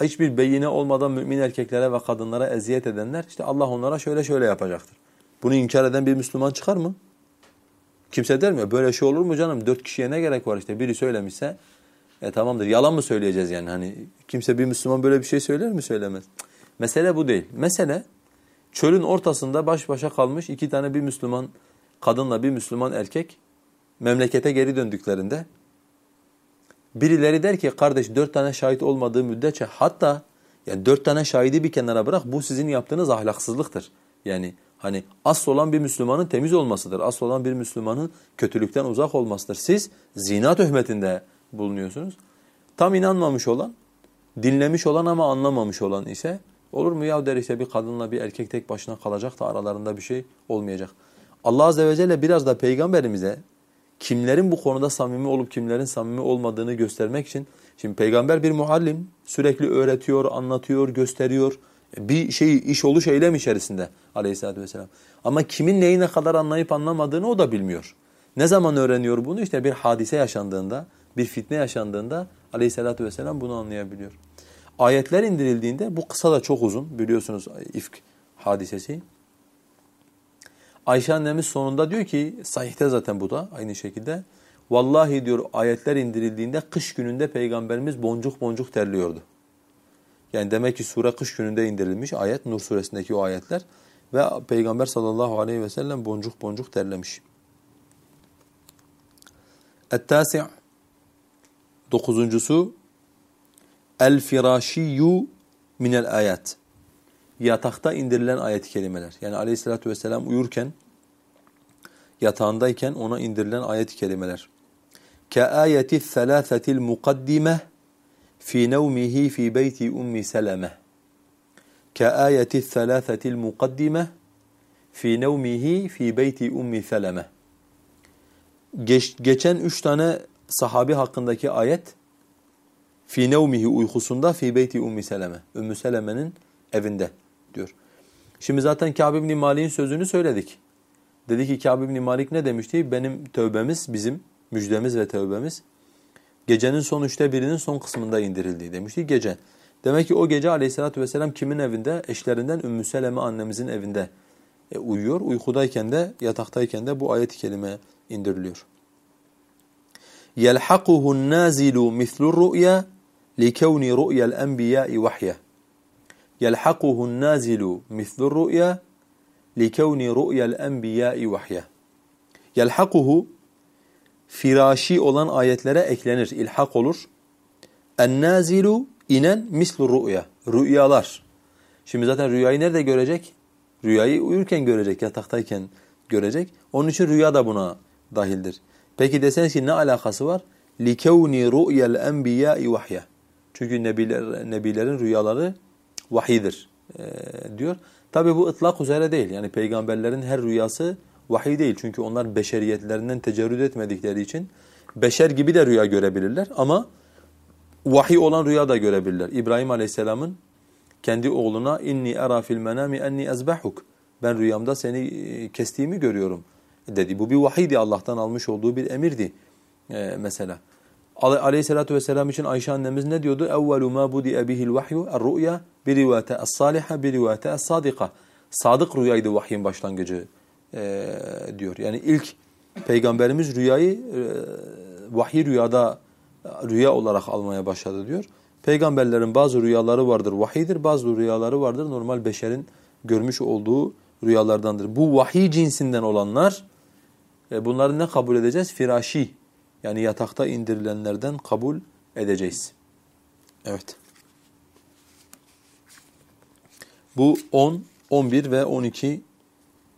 hiçbir beyine olmadan mümin erkeklere ve kadınlara eziyet edenler işte Allah onlara şöyle şöyle yapacaktır. Bunu inkar eden bir Müslüman çıkar mı? Kimse der mi? Böyle şey olur mu canım? Dört kişiye ne gerek var işte? Biri söylemişse e tamamdır. Yalan mı söyleyeceğiz yani? Hani kimse bir Müslüman böyle bir şey söyler mi? Söylemez. Mesele bu değil. Mesele çölün ortasında baş başa kalmış iki tane bir Müslüman kadınla bir Müslüman erkek memlekete geri döndüklerinde birileri der ki kardeş dört tane şahit olmadığı müddetçe hatta yani dört tane şahidi bir kenara bırak bu sizin yaptığınız ahlaksızlıktır. Yani hani asıl olan bir Müslümanın temiz olmasıdır. Asıl olan bir Müslümanın kötülükten uzak olmasıdır. Siz zina töhmetinde bulunuyorsunuz. Tam inanmamış olan, dinlemiş olan ama anlamamış olan ise olur mu ya der işte bir kadınla bir erkek tek başına kalacak da aralarında bir şey olmayacak. Allah Azze ve Celle biraz da peygamberimize kimlerin bu konuda samimi olup kimlerin samimi olmadığını göstermek için şimdi peygamber bir muallim sürekli öğretiyor, anlatıyor, gösteriyor. Bir şey iş oluş eylem içerisinde aleyhissalatü vesselam. Ama kimin neyi ne kadar anlayıp anlamadığını o da bilmiyor. Ne zaman öğreniyor bunu? İşte bir hadise yaşandığında, bir fitne yaşandığında aleyhissalatü vesselam bunu anlayabiliyor. Ayetler indirildiğinde bu kısa da çok uzun biliyorsunuz ifk hadisesi. Ayşe annemiz sonunda diyor ki sahihte zaten bu da aynı şekilde. Vallahi diyor ayetler indirildiğinde kış gününde peygamberimiz boncuk boncuk terliyordu. Yani demek ki sure kış gününde indirilmiş ayet Nur suresindeki o ayetler ve peygamber sallallahu aleyhi ve sellem boncuk boncuk terlemiş. Et-tasi' dokuzuncusu el-firashiyyu minel ayat yatakta indirilen ayet-i kerimeler. Yani aleyhissalatü vesselam uyurken, yatağındayken ona indirilen ayet-i kerimeler. كَآيَةِ الثَّلَاثَةِ الْمُقَدِّمَةِ فِي نَوْمِهِ فِي بَيْتِ أُمِّ سَلَمَةِ كَآيَةِ الثَّلَاثَةِ الْمُقَدِّمَةِ فِي نَوْمِهِ فِي بَيْتِ أُمِّ سَلَمَةِ Geç, Geçen üç tane sahabi hakkındaki ayet fi nevmihi uykusunda fi beyti ummi seleme. Ümmü Seleme'nin evinde diyor. Şimdi zaten Kâb ibn Malik'in sözünü söyledik. Dedi ki Kâb ibn Malik ne demişti? Benim tövbemiz, bizim müjdemiz ve tövbemiz gecenin son üçte birinin son kısmında indirildi demişti gece. Demek ki o gece aleyhissalatü vesselam kimin evinde? Eşlerinden Ümmü Seleme annemizin evinde e, uyuyor. Uykudayken de yataktayken de bu ayet-i kerime indiriliyor. يَلْحَقُهُ النَّازِلُ مِثْلُ الرُّؤْيَا لِكَوْنِ رُؤْيَا الْأَنْبِيَاءِ وَحْيَةً يَلْحَقُهُ النَّازِلُ مِثْلُ الرُّؤْيَا لِكَوْنِ رُؤْيَا الْأَنْبِيَاءِ وَحْيَةً يَلْحَقُهُ firaşi olan ayetlere eklenir, ilhak olur. En-nazilu inen mislu ru'ya. Rüyalar. Şimdi zaten rüyayı nerede görecek? Rüyayı uyurken görecek, yataktayken görecek. Onun için rüya da buna dahildir. Peki deseniz ki ne alakası var? لِكَوْنِ رُؤْيَا الْاَنْبِيَاءِ وَحْيَةً çünkü nebiler, nebilerin rüyaları vahidir e, diyor. Tabi bu ıtlak üzere değil. Yani peygamberlerin her rüyası vahiy değil. Çünkü onlar beşeriyetlerinden tecerrüt etmedikleri için beşer gibi de rüya görebilirler ama vahiy olan rüya da görebilirler. İbrahim Aleyhisselam'ın kendi oğluna inni era fil menami enni ezbahuk. Ben rüyamda seni kestiğimi görüyorum dedi. Bu bir vahiydi Allah'tan almış olduğu bir emirdi ee, mesela. Aleyhissalatu vesselam için Ayşe annemiz ne diyordu? Evvelu ma budi'e bihil vahyu er-ru'ya bi rivayete es-saliha bi rivayete es-sadika. Sadık rüyaydı vahyin başlangıcı e, diyor. Yani ilk peygamberimiz rüyayı e, vahiy rüyada rüya olarak almaya başladı diyor. Peygamberlerin bazı rüyaları vardır vahiydir, bazı rüyaları vardır normal beşerin görmüş olduğu rüyalardandır. Bu vahiy cinsinden olanlar e, bunları ne kabul edeceğiz? Firaşi yani yatakta indirilenlerden kabul edeceğiz. Evet. Bu 10, 11 ve 12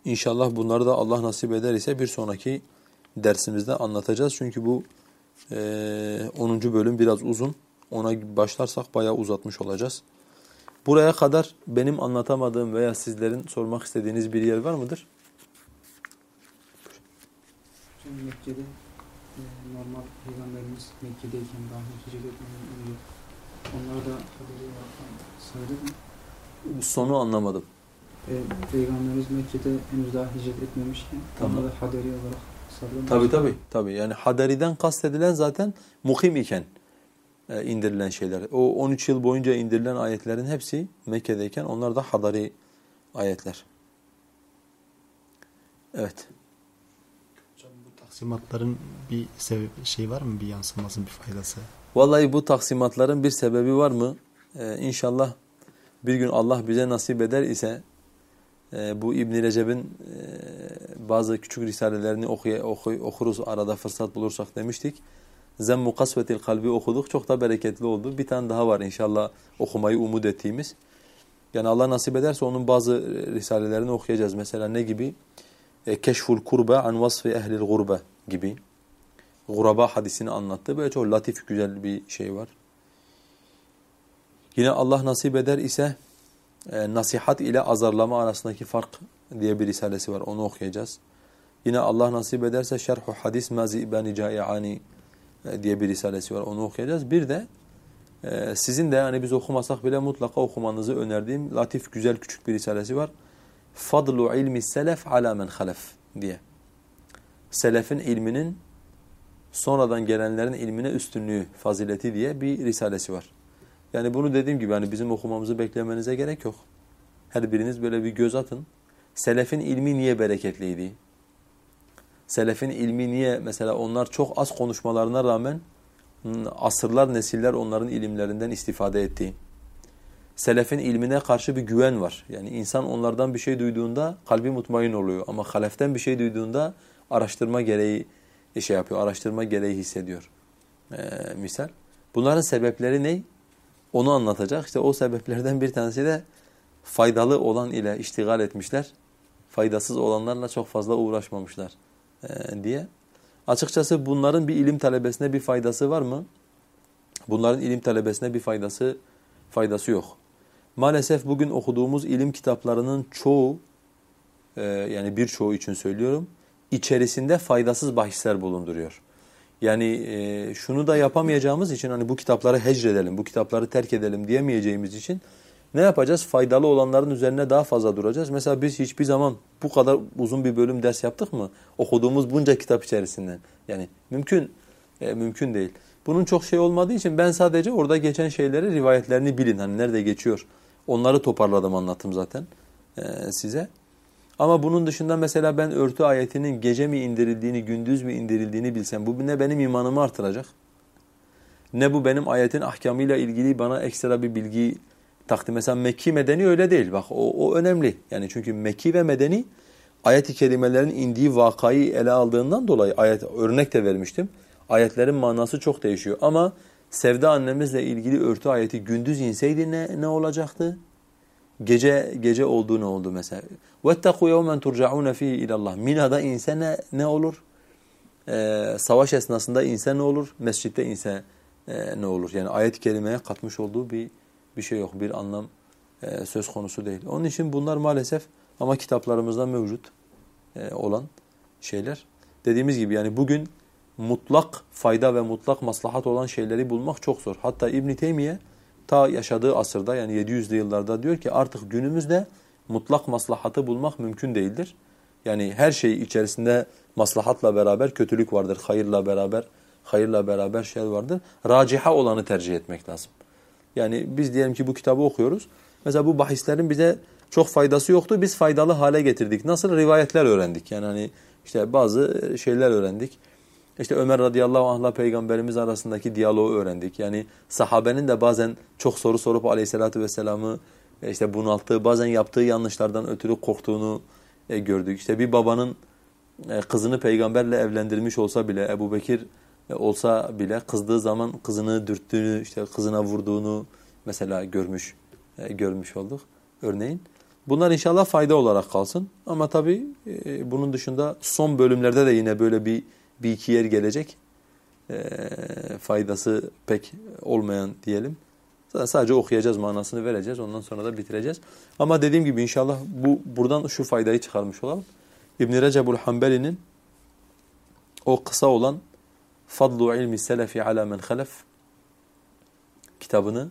İnşallah bunları da Allah nasip eder ise bir sonraki dersimizde anlatacağız. Çünkü bu e, 10. bölüm biraz uzun. Ona başlarsak bayağı uzatmış olacağız. Buraya kadar benim anlatamadığım veya sizlerin sormak istediğiniz bir yer var mıdır? Şimdi Mekke'de normal peygamberimiz Mekke'deyken daha hicret etmeden önce onlar da haberi sayılır mı? Sonu anlamadım. E, Peygamberimiz Mekke'de henüz daha hicret etmemişken Tamam. onlara haderi olarak sayılır mı? Tabi tabi. tabi. Yani haderiden kastedilen zaten mukim iken. e, indirilen şeyler. O 13 yıl boyunca indirilen ayetlerin hepsi Mekke'deyken onlar da hadari ayetler. Evet. Taksimatların bir sebep şey var mı? Bir yansıması, bir faydası? Vallahi bu taksimatların bir sebebi var mı? Ee, inşallah bir gün Allah bize nasip eder ise e, bu İbn Recep'in e, bazı küçük risalelerini okuy oku okuruz arada fırsat bulursak demiştik. Zemmu kasvetil kalbi okuduk. Çok da bereketli oldu. Bir tane daha var inşallah okumayı umut ettiğimiz. Yani Allah nasip ederse onun bazı risalelerini okuyacağız. Mesela ne gibi? E, Keşful kurbe an vasfi ehlil gurbe gibi. Guraba hadisini anlattı. Böyle çok latif güzel bir şey var. Yine Allah nasip eder ise e, nasihat ile azarlama arasındaki fark diye bir risalesi var. Onu okuyacağız. Yine Allah nasip ederse Şerhu Hadis Mazibani Cai'ani e, diye bir risalesi var. Onu okuyacağız. Bir de e, sizin de yani biz okumasak bile mutlaka okumanızı önerdiğim latif güzel küçük bir risalesi var. Fadlu ilmi selef ala men halef diye. Selefin ilminin sonradan gelenlerin ilmine üstünlüğü, fazileti diye bir risalesi var. Yani bunu dediğim gibi hani bizim okumamızı beklemenize gerek yok. Her biriniz böyle bir göz atın. Selefin ilmi niye bereketliydi? Selefin ilmi niye mesela onlar çok az konuşmalarına rağmen asırlar nesiller onların ilimlerinden istifade etti. Selefin ilmine karşı bir güven var. Yani insan onlardan bir şey duyduğunda kalbi mutmain oluyor. Ama haleften bir şey duyduğunda araştırma gereği şey yapıyor, araştırma gereği hissediyor. Ee, misal. Bunların sebepleri ne? Onu anlatacak. İşte o sebeplerden bir tanesi de faydalı olan ile iştigal etmişler. Faydasız olanlarla çok fazla uğraşmamışlar e, diye. Açıkçası bunların bir ilim talebesine bir faydası var mı? Bunların ilim talebesine bir faydası faydası yok. Maalesef bugün okuduğumuz ilim kitaplarının çoğu e, yani birçoğu için söylüyorum içerisinde faydasız bahisler bulunduruyor. Yani e, şunu da yapamayacağımız için hani bu kitapları hecredelim, bu kitapları terk edelim diyemeyeceğimiz için ne yapacağız? Faydalı olanların üzerine daha fazla duracağız. Mesela biz hiçbir zaman bu kadar uzun bir bölüm ders yaptık mı? Okuduğumuz bunca kitap içerisinden. Yani mümkün e, mümkün değil. Bunun çok şey olmadığı için ben sadece orada geçen şeyleri, rivayetlerini bilin. Hani nerede geçiyor? Onları toparladım anlattım zaten e, size. Ama bunun dışında mesela ben örtü ayetinin gece mi indirildiğini, gündüz mü indirildiğini bilsem bu ne benim imanımı artıracak ne bu benim ayetin ahkamıyla ilgili bana ekstra bir bilgi takdim. Mesela Mekki medeni öyle değil. Bak o, o önemli. Yani çünkü Mekki ve medeni ayet-i kerimelerin indiği vakayı ele aldığından dolayı ayet örnek de vermiştim. Ayetlerin manası çok değişiyor. Ama Sevda annemizle ilgili örtü ayeti gündüz inseydi ne, ne olacaktı? Gece gece olduğu ne oldu mesela? وَاتَّقُوا يَوْمًا تُرْجَعُونَ ف۪يهِ اِلَى اللّٰهِ Mina'da inse ne, ne olur? Ee, savaş esnasında inse ne olur? Mescitte inse e, ne olur? Yani ayet-i kerimeye katmış olduğu bir bir şey yok. Bir anlam e, söz konusu değil. Onun için bunlar maalesef ama kitaplarımızda mevcut e, olan şeyler. Dediğimiz gibi yani bugün mutlak fayda ve mutlak maslahat olan şeyleri bulmak çok zor. Hatta İbn Teymiye ta yaşadığı asırda yani 700'lü yıllarda diyor ki artık günümüzde mutlak maslahatı bulmak mümkün değildir. Yani her şey içerisinde maslahatla beraber kötülük vardır. Hayırla beraber hayırla beraber şer vardır. Raciha olanı tercih etmek lazım. Yani biz diyelim ki bu kitabı okuyoruz. Mesela bu bahislerin bize çok faydası yoktu. Biz faydalı hale getirdik. Nasıl rivayetler öğrendik. Yani hani işte bazı şeyler öğrendik. İşte Ömer radıyallahu anh'la peygamberimiz arasındaki diyaloğu öğrendik. Yani sahabenin de bazen çok soru sorup aleyhissalatü vesselam'ı e, işte bunalttığı, bazen yaptığı yanlışlardan ötürü korktuğunu e, gördük. İşte bir babanın e, kızını peygamberle evlendirmiş olsa bile Ebu Bekir olsa bile kızdığı zaman kızını dürttüğünü, işte kızına vurduğunu mesela görmüş görmüş olduk örneğin. Bunlar inşallah fayda olarak kalsın. Ama tabii bunun dışında son bölümlerde de yine böyle bir bir iki yer gelecek. E, faydası pek olmayan diyelim. Sadece okuyacağız, manasını vereceğiz. Ondan sonra da bitireceğiz. Ama dediğim gibi inşallah bu buradan şu faydayı çıkarmış olalım. İbn Recebul Hanbeli'nin o kısa olan Fadlu ilmi selefi ala men halef kitabını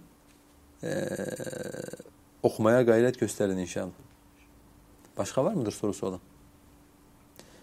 e, okumaya gayret gösterin inşallah. Başka var mıdır sorusu olan?